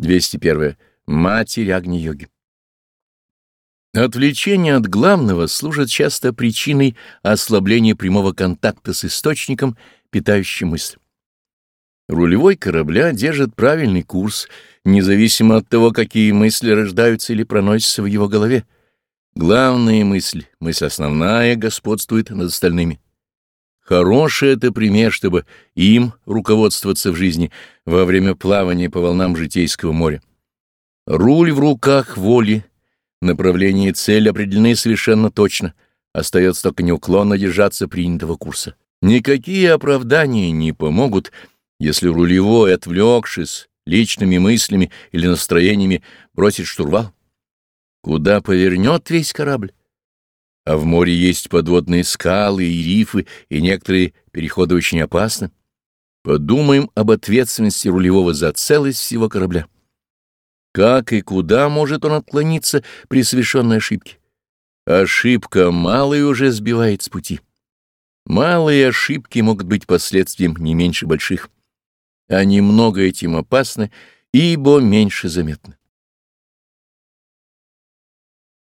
201. Матерь Агни-йоги. Отвлечение от главного служит часто причиной ослабления прямого контакта с источником, питающим мысль. Рулевой корабля держит правильный курс, независимо от того, какие мысли рождаются или проносятся в его голове. Главная мысль, мысль основная, господствует над остальными. Хороший это пример, чтобы им руководствоваться в жизни во время плавания по волнам житейского моря. Руль в руках воли, направление и цель определены совершенно точно, остается только неуклонно держаться принятого курса. Никакие оправдания не помогут, если рулевой, отвлекшись личными мыслями или настроениями, бросит штурвал. Куда повернет весь корабль? А в море есть подводные скалы и рифы, и некоторые переходы очень опасны. Подумаем об ответственности рулевого за целость всего корабля. Как и куда может он отклониться при совершенной ошибке? Ошибка малая уже сбивает с пути. Малые ошибки могут быть последствием не меньше больших. Они много этим опасны, ибо меньше заметны.